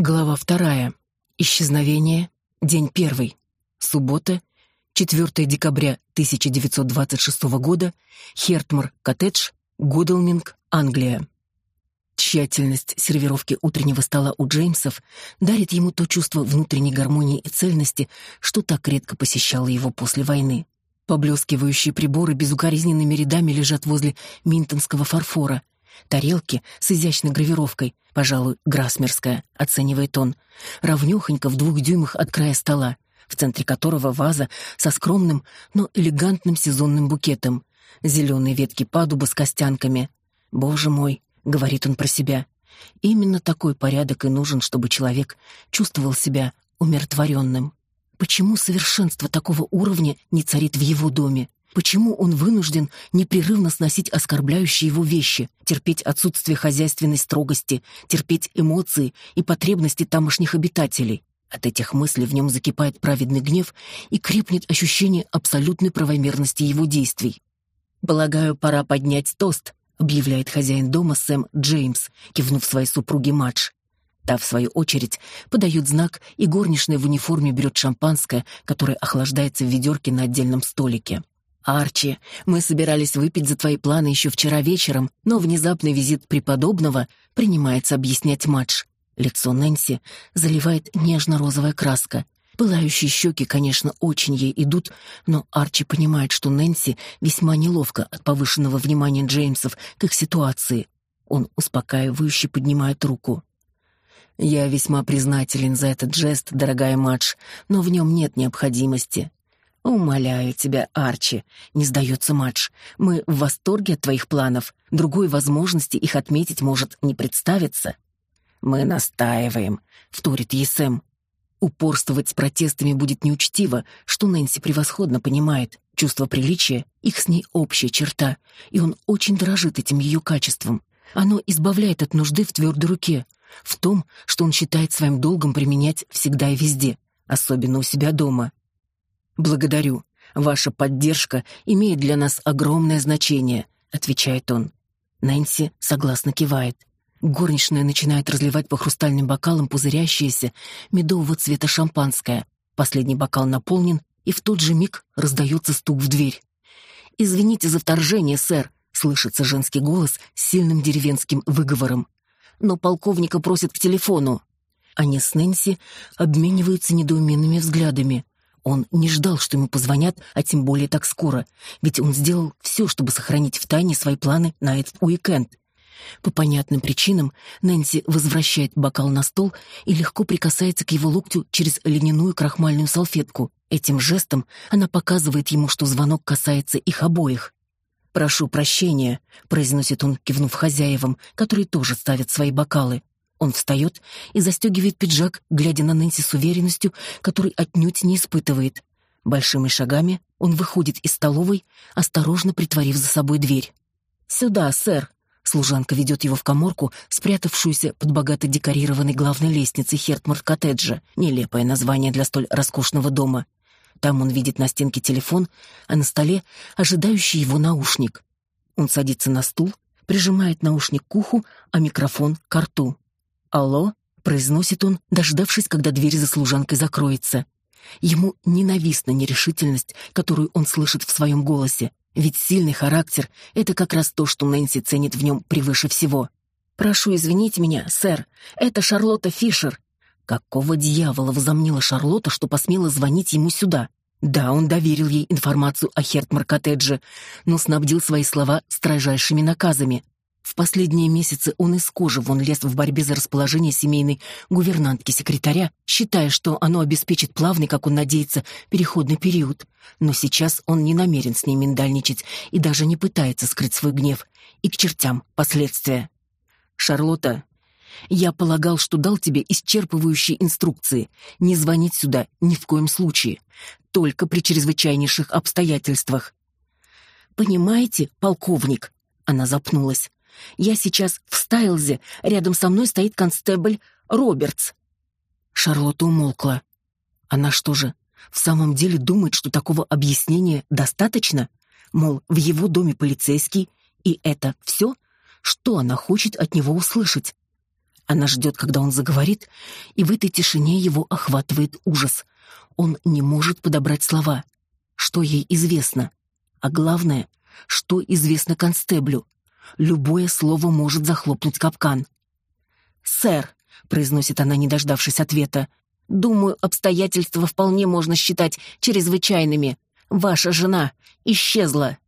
Глава вторая. Исчезновение. День первый. Суббота, 4 декабря 1926 года. Хертмар, коттедж, Гудалминг, Англия. Тщательность сервировки утреннего стола у Джеймсов дарит ему то чувство внутренней гармонии и цельности, что так редко посещало его после войны. Поблескивающие приборы безукоризненными рядами лежат возле минтонского фарфора — Тарелки с изящной гравировкой, пожалуй, грасмерская, оценивает он, равнёхонько в двух дюймах от края стола, в центре которого ваза со скромным, но элегантным сезонным букетом, зеленые ветки падуба с костянками. «Боже мой», — говорит он про себя, — «именно такой порядок и нужен, чтобы человек чувствовал себя умиротворенным. Почему совершенство такого уровня не царит в его доме? Почему он вынужден непрерывно сносить оскорбляющие его вещи, терпеть отсутствие хозяйственной строгости, терпеть эмоции и потребности тамошних обитателей? От этих мыслей в нем закипает праведный гнев и крепнет ощущение абсолютной правомерности его действий. «Полагаю, пора поднять тост», — объявляет хозяин дома Сэм Джеймс, кивнув своей супруге Мадж. Та, в свою очередь, подает знак, и горничная в униформе берет шампанское, которое охлаждается в ведерке на отдельном столике. «Арчи, мы собирались выпить за твои планы еще вчера вечером, но внезапный визит преподобного принимается объяснять Мадж. Лицо Нэнси заливает нежно-розовая краска. Пылающие щеки, конечно, очень ей идут, но Арчи понимает, что Нэнси весьма неловко от повышенного внимания Джеймсов к их ситуации. Он успокаивающе поднимает руку. «Я весьма признателен за этот жест, дорогая Мадж, но в нем нет необходимости. «Умоляю тебя, Арчи», — не сдается Мадж. «Мы в восторге от твоих планов. Другой возможности их отметить может не представиться». «Мы настаиваем», — вторит ей Сэм. Упорствовать с протестами будет неучтиво, что Нэнси превосходно понимает. Чувство приличия — их с ней общая черта, и он очень дорожит этим ее качеством. Оно избавляет от нужды в твердой руке, в том, что он считает своим долгом применять всегда и везде, особенно у себя дома. «Благодарю. Ваша поддержка имеет для нас огромное значение», — отвечает он. Нэнси согласно кивает. Горничная начинает разливать по хрустальным бокалам пузырящееся медового цвета шампанское. Последний бокал наполнен, и в тот же миг раздается стук в дверь. «Извините за вторжение, сэр», — слышится женский голос с сильным деревенским выговором. «Но полковника просят к телефону». Они с Нэнси обмениваются недоуменными взглядами. Он не ждал, что ему позвонят, а тем более так скоро, ведь он сделал все, чтобы сохранить в тайне свои планы на этот уикенд. По понятным причинам Нэнси возвращает бокал на стол и легко прикасается к его локтю через льняную крахмальную салфетку. Этим жестом она показывает ему, что звонок касается их обоих. «Прошу прощения», — произносит он, кивнув хозяевам, которые тоже ставят свои бокалы. Он встает и застегивает пиджак, глядя на Нэнси с уверенностью, которой отнюдь не испытывает. Большими шагами он выходит из столовой, осторожно притворив за собой дверь. «Сюда, сэр!» Служанка ведет его в коморку, спрятавшуюся под богато декорированной главной лестницей Хертмарт-коттеджа. Нелепое название для столь роскошного дома. Там он видит на стенке телефон, а на столе ожидающий его наушник. Он садится на стул, прижимает наушник к уху, а микрофон — к рту. «Алло?» — произносит он, дождавшись, когда дверь за служанкой закроется. Ему ненавистна нерешительность, которую он слышит в своем голосе, ведь сильный характер — это как раз то, что Нэнси ценит в нем превыше всего. «Прошу извинить меня, сэр, это Шарлотта Фишер». Какого дьявола возомнила Шарлотта, что посмела звонить ему сюда? Да, он доверил ей информацию о Хертмар-коттедже, но снабдил свои слова строжайшими наказами. В последние месяцы он из кожи вон лез в борьбе за расположение семейной гувернантки-секретаря, считая, что оно обеспечит плавный, как он надеется, переходный период. Но сейчас он не намерен с ней миндальничать и даже не пытается скрыть свой гнев. И к чертям последствия. «Шарлотта, я полагал, что дал тебе исчерпывающие инструкции. Не звонить сюда ни в коем случае. Только при чрезвычайнейших обстоятельствах». «Понимаете, полковник?» Она запнулась. Я сейчас в Стайлзе, рядом со мной стоит констебль Робертс. Шарлотта умолкла. Она что же, В самом деле думает, что такого объяснения достаточно? Мол, в его доме полицейский, и это все? Что она хочет от него услышать? Она ждет, когда он заговорит, и в этой тишине его охватывает ужас. Он не может подобрать слова. Что ей известно? А главное, что известно констеблю? Любое слово может захлопнуть капкан. «Сэр», — произносит она, не дождавшись ответа, «думаю, обстоятельства вполне можно считать чрезвычайными. Ваша жена исчезла».